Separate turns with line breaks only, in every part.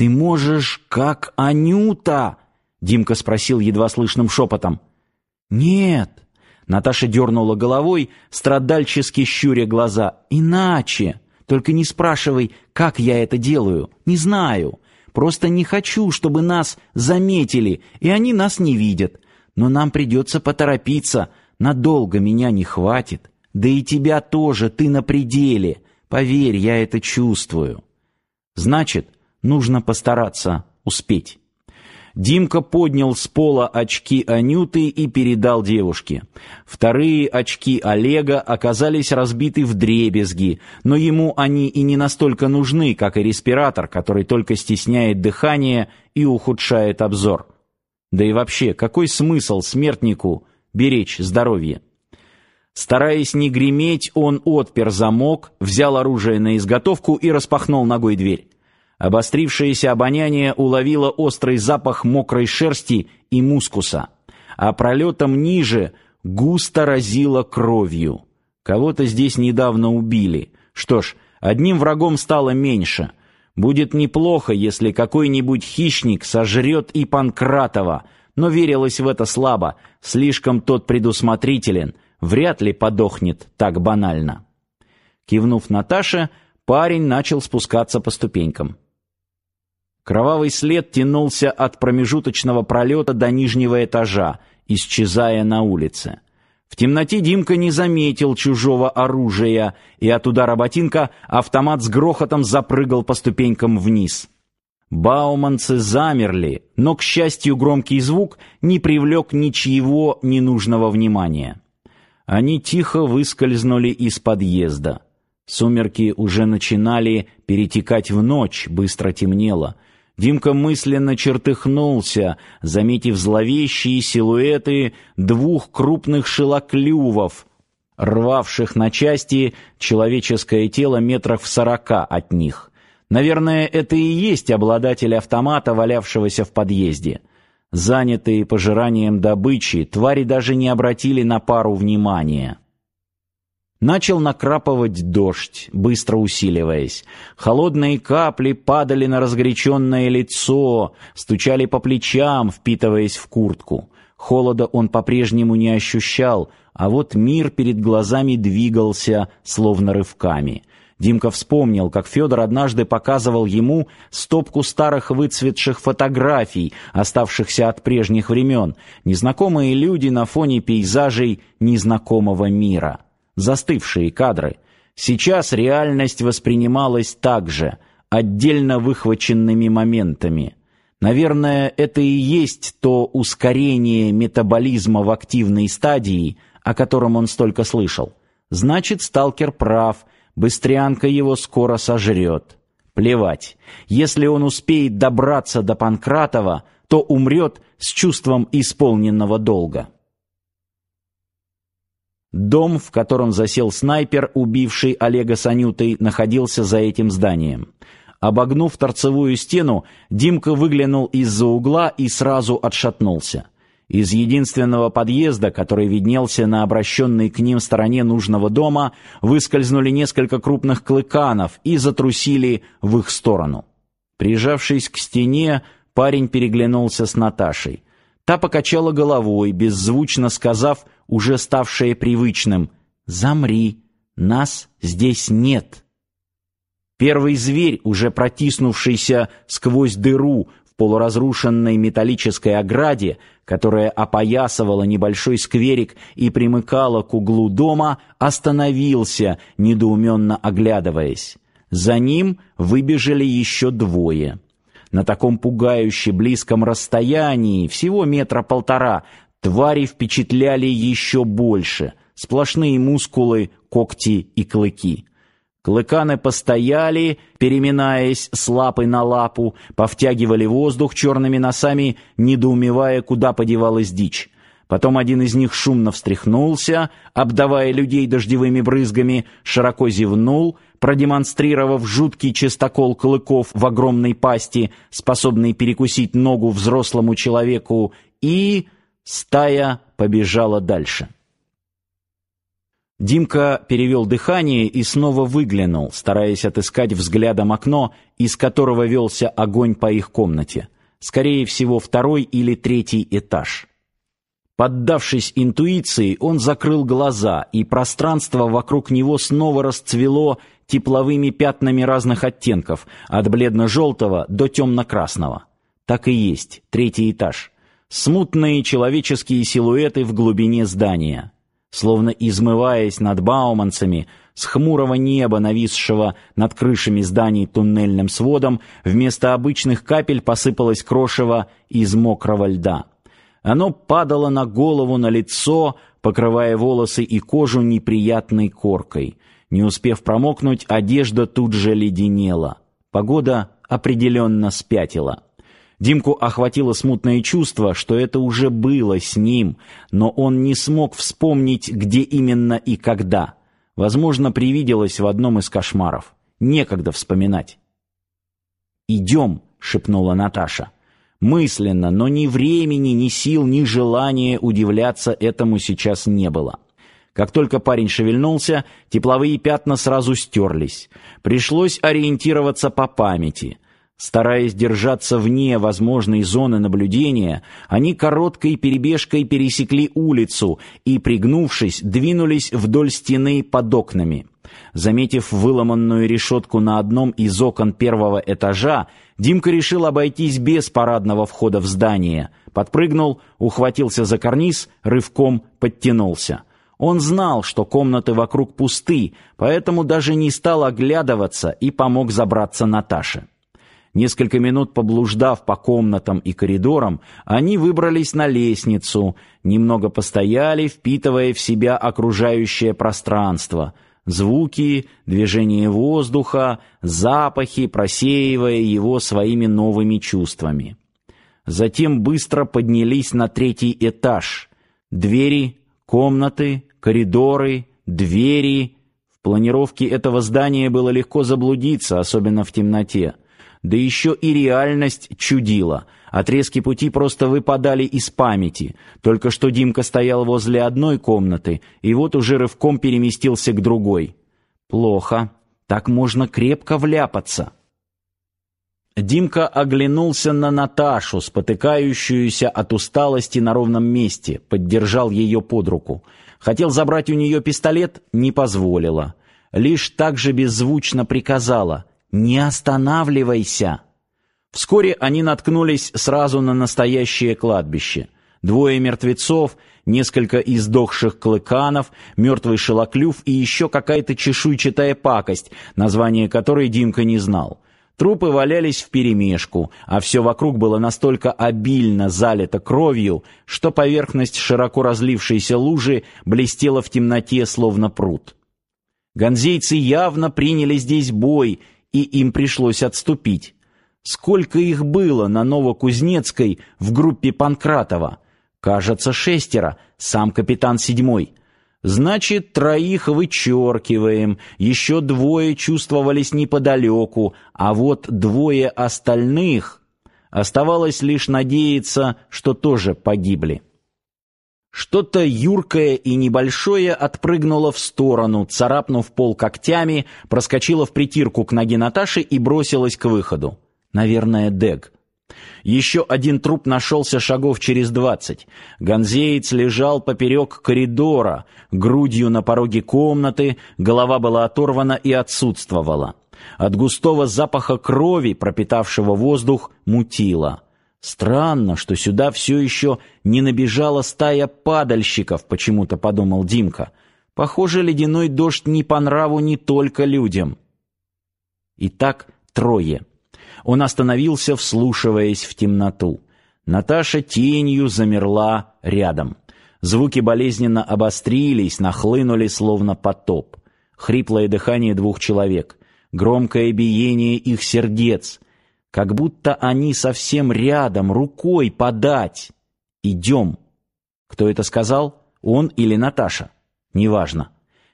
Ты можешь, как Анюта?» Димка спросил едва слышным шепотом. «Нет». Наташа дернула головой, страдальчески щуря глаза. «Иначе. Только не спрашивай, как я это делаю. Не знаю. Просто не хочу, чтобы нас заметили, и они нас не видят. Но нам придется поторопиться. Надолго меня не хватит. Да и тебя тоже, ты на пределе. Поверь, я это чувствую. Значит, нужно постараться успеть. Димка поднял с пола очки Анюты и передал девушке. Вторые очки Олега оказались разбиты вдребезги, но ему они и не настолько нужны, как и респиратор, который только стесняет дыхание и ухудшает обзор. Да и вообще, какой смысл смертнику беречь здоровье? Стараясь не греметь, он отпер замок, взял оружие на изготовку и распахнул ногой дверь. Обострившееся обоняние уловило острый запах мокрой шерсти и мускуса, а пролетом ниже густо разило кровью. Кого-то здесь недавно убили. Что ж, одним врагом стало меньше. Будет неплохо, если какой-нибудь хищник сожрет и Панкратова, но верилось в это слабо, слишком тот предусмотрителен, вряд ли подохнет так банально. Кивнув Наташе, парень начал спускаться по ступенькам. Кровавый след тянулся от промежуточного пролета до нижнего этажа, исчезая на улице. В темноте Димка не заметил чужого оружия, и от удара ботинка автомат с грохотом запрыгал по ступенькам вниз. Бауманцы замерли, но, к счастью, громкий звук не привлек ничьего ненужного внимания. Они тихо выскользнули из подъезда. Сумерки уже начинали перетекать в ночь, быстро темнело — Димка мысленно чертыхнулся, заметив зловещие силуэты двух крупных шелоклювов, рвавших на части человеческое тело метрах в сорока от них. Наверное, это и есть обладатель автомата, валявшегося в подъезде. Занятые пожиранием добычи, твари даже не обратили на пару внимания. Начал накрапывать дождь, быстро усиливаясь. Холодные капли падали на разгоряченное лицо, стучали по плечам, впитываясь в куртку. Холода он по-прежнему не ощущал, а вот мир перед глазами двигался, словно рывками. Димка вспомнил, как Федор однажды показывал ему стопку старых выцветших фотографий, оставшихся от прежних времен, незнакомые люди на фоне пейзажей незнакомого мира застывшие кадры. Сейчас реальность воспринималась также, отдельно выхваченными моментами. Наверное, это и есть то ускорение метаболизма в активной стадии, о котором он столько слышал. Значит, сталкер прав, быстрянка его скоро сожрет. Плевать. Если он успеет добраться до Панкратова, то умрет с чувством исполненного долга. Дом, в котором засел снайпер, убивший Олега с находился за этим зданием. Обогнув торцевую стену, Димка выглянул из-за угла и сразу отшатнулся. Из единственного подъезда, который виднелся на обращенной к ним стороне нужного дома, выскользнули несколько крупных клыканов и затрусили в их сторону. Прижавшись к стене, парень переглянулся с Наташей. Та покачала головой, беззвучно сказав уже ставшее привычным «Замри, нас здесь нет». Первый зверь, уже протиснувшийся сквозь дыру в полуразрушенной металлической ограде, которая опоясывала небольшой скверик и примыкала к углу дома, остановился, недоуменно оглядываясь. За ним выбежали еще двое. На таком пугающе близком расстоянии, всего метра полтора, Твари впечатляли еще больше. Сплошные мускулы, когти и клыки. Клыканы постояли, переминаясь с лапы на лапу, повтягивали воздух черными носами, недоумевая, куда подевалась дичь. Потом один из них шумно встряхнулся, обдавая людей дождевыми брызгами, широко зевнул, продемонстрировав жуткий чистокол клыков в огромной пасти, способный перекусить ногу взрослому человеку, и... Стая побежала дальше. Димка перевел дыхание и снова выглянул, стараясь отыскать взглядом окно, из которого велся огонь по их комнате. Скорее всего, второй или третий этаж. Поддавшись интуиции, он закрыл глаза, и пространство вокруг него снова расцвело тепловыми пятнами разных оттенков, от бледно-желтого до темно-красного. Так и есть, третий этаж. Смутные человеческие силуэты в глубине здания. Словно измываясь над Бауманцами, с хмурого неба, нависшего над крышами зданий туннельным сводом, вместо обычных капель посыпалось крошево из мокрого льда. Оно падало на голову, на лицо, покрывая волосы и кожу неприятной коркой. Не успев промокнуть, одежда тут же леденела. Погода определенно спятила. Димку охватило смутное чувство, что это уже было с ним, но он не смог вспомнить, где именно и когда. Возможно, привиделось в одном из кошмаров. Некогда вспоминать. «Идем», — шепнула Наташа мысленно, но ни времени, ни сил, ни желания удивляться этому сейчас не было. Как только парень шевельнулся, тепловые пятна сразу стерлись. Пришлось ориентироваться по памяти. Стараясь держаться вне возможной зоны наблюдения, они короткой перебежкой пересекли улицу и, пригнувшись, двинулись вдоль стены под окнами. Заметив выломанную решетку на одном из окон первого этажа, Димка решил обойтись без парадного входа в здание. Подпрыгнул, ухватился за карниз, рывком подтянулся. Он знал, что комнаты вокруг пусты, поэтому даже не стал оглядываться и помог забраться Наташе. Несколько минут поблуждав по комнатам и коридорам, они выбрались на лестницу, немного постояли, впитывая в себя окружающее пространство — звуки, движение воздуха, запахи, просеивая его своими новыми чувствами. Затем быстро поднялись на третий этаж. Двери, комнаты, коридоры, двери. В планировке этого здания было легко заблудиться, особенно в темноте да еще и реальность чудила. Отрезки пути просто выпадали из памяти. Только что Димка стоял возле одной комнаты, и вот уже рывком переместился к другой. Плохо. Так можно крепко вляпаться. Димка оглянулся на Наташу, спотыкающуюся от усталости на ровном месте, поддержал ее под руку. Хотел забрать у нее пистолет, не позволила. Лишь так же беззвучно приказала: не останавливайся. Вскоре они наткнулись сразу на настоящее кладбище. Двое мертвецов, несколько издохших клыканов, мертвый шелоклюв и еще какая-то чешуйчатая пакость, название которой Димка не знал. Трупы валялись вперемешку, а все вокруг было настолько обильно залито кровью, что поверхность широко разлившейся лужи блестела в темноте, словно пруд. Ганзейцы явно приняли здесь бой и им пришлось отступить. Сколько их было на Новокузнецкой в группе Панкратова? Кажется, шестеро, сам капитан седьмой. Значит, троих вычеркиваем, еще двое чувствовались неподалеку, а вот двое остальных... Оставалось лишь надеяться, что тоже погибли. Что-то юркое и небольшое отпрыгнуло в сторону, царапнув пол когтями, проскочило в притирку к ноге Наташи и бросилось к выходу. Наверное, Дег. Еще один труп нашелся шагов через двадцать. Ганзеец лежал поперек коридора, грудью на пороге комнаты, голова была оторвана и отсутствовала. От густого запаха крови, пропитавшего воздух, мутило. Странно, что сюда все еще не набежала стая падальщиков, почему-то подумал Димка. Похоже, ледяной дождь не по нраву не только людям. Итак, трое. Он остановился, вслушиваясь в темноту. Наташа тенью замерла рядом. Звуки болезненно обострились, нахлынули словно потоп. Хриплое дыхание двух человек, громкое биение их сердец — как будто они совсем рядом, рукой подать. Идем. Кто это сказал? Он или Наташа? Неважно.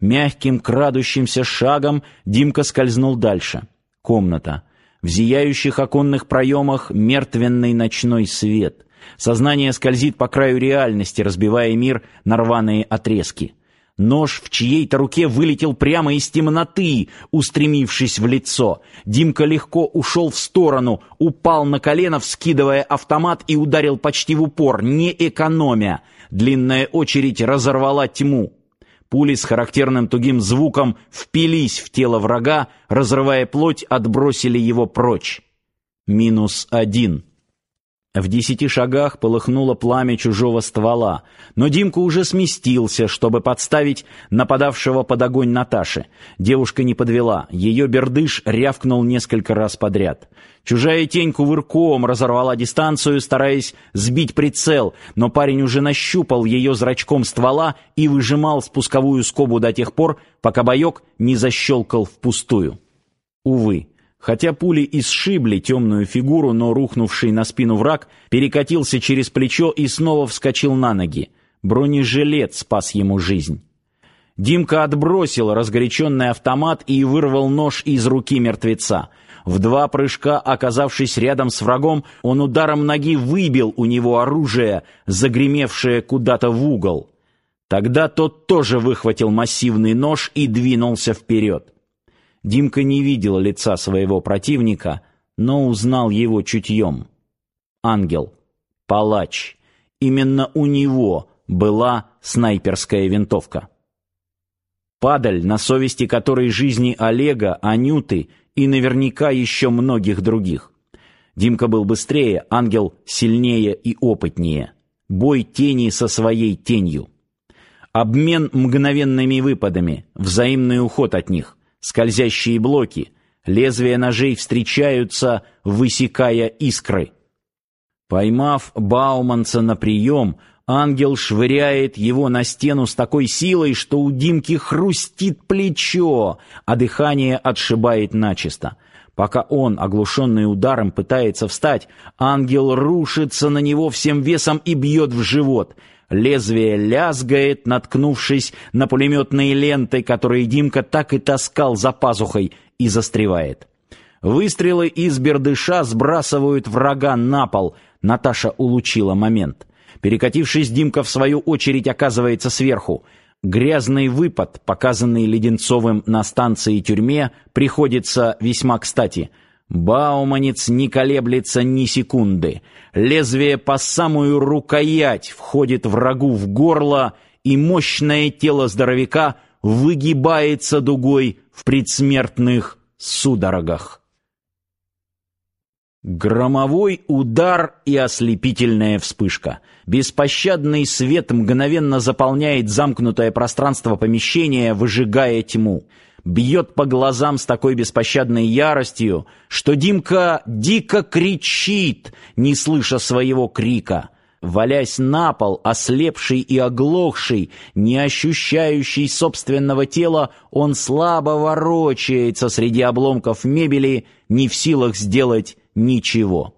Мягким крадущимся шагом Димка скользнул дальше. Комната. В зияющих оконных проемах мертвенный ночной свет. Сознание скользит по краю реальности, разбивая мир на рваные отрезки. Нож в чьей-то руке вылетел прямо из темноты, устремившись в лицо. Димка легко ушел в сторону, упал на колено, вскидывая автомат и ударил почти в упор, не экономя. Длинная очередь разорвала тьму. Пули с характерным тугим звуком впились в тело врага, разрывая плоть, отбросили его прочь. Минус один. В десяти шагах полыхнуло пламя чужого ствола, но Димка уже сместился, чтобы подставить нападавшего под огонь Наташи. Девушка не подвела, ее бердыш рявкнул несколько раз подряд. Чужая тень кувырком разорвала дистанцию, стараясь сбить прицел, но парень уже нащупал ее зрачком ствола и выжимал спусковую скобу до тех пор, пока боек не защелкал впустую. Увы. Хотя пули и сшибли темную фигуру, но рухнувший на спину враг перекатился через плечо и снова вскочил на ноги. Бронежилет спас ему жизнь. Димка отбросил разгоряченный автомат и вырвал нож из руки мертвеца. В два прыжка, оказавшись рядом с врагом, он ударом ноги выбил у него оружие, загремевшее куда-то в угол. Тогда тот тоже выхватил массивный нож и двинулся вперед. Димка не видел лица своего противника, но узнал его чутьем. Ангел, палач. Именно у него была снайперская винтовка. Падаль, на совести которой жизни Олега, Анюты и наверняка еще многих других. Димка был быстрее, ангел сильнее и опытнее. Бой тени со своей тенью. Обмен мгновенными выпадами, взаимный уход от них скользящие блоки, лезвия ножей встречаются, высекая искры. Поймав Бауманца на прием, ангел швыряет его на стену с такой силой, что у Димки хрустит плечо, а дыхание отшибает начисто. Пока он, оглушенный ударом, пытается встать, ангел рушится на него всем весом и бьет в живот — Лезвие лязгает, наткнувшись на пулеметные ленты, которые Димка так и таскал за пазухой, и застревает. Выстрелы из бердыша сбрасывают врага на пол. Наташа улучила момент. Перекатившись, Димка в свою очередь оказывается сверху. Грязный выпад, показанный Леденцовым на станции тюрьме, приходится весьма кстати — Бауманец не колеблется ни секунды. Лезвие по самую рукоять входит врагу в горло, и мощное тело здоровяка выгибается дугой в предсмертных судорогах. Громовой удар и ослепительная вспышка. Беспощадный свет мгновенно заполняет замкнутое пространство помещения, выжигая тьму бьет по глазам с такой беспощадной яростью, что Димка дико кричит, не слыша своего крика. Валясь на пол, ослепший и оглохший, не ощущающий собственного тела, он слабо ворочается среди обломков мебели, не в силах сделать ничего.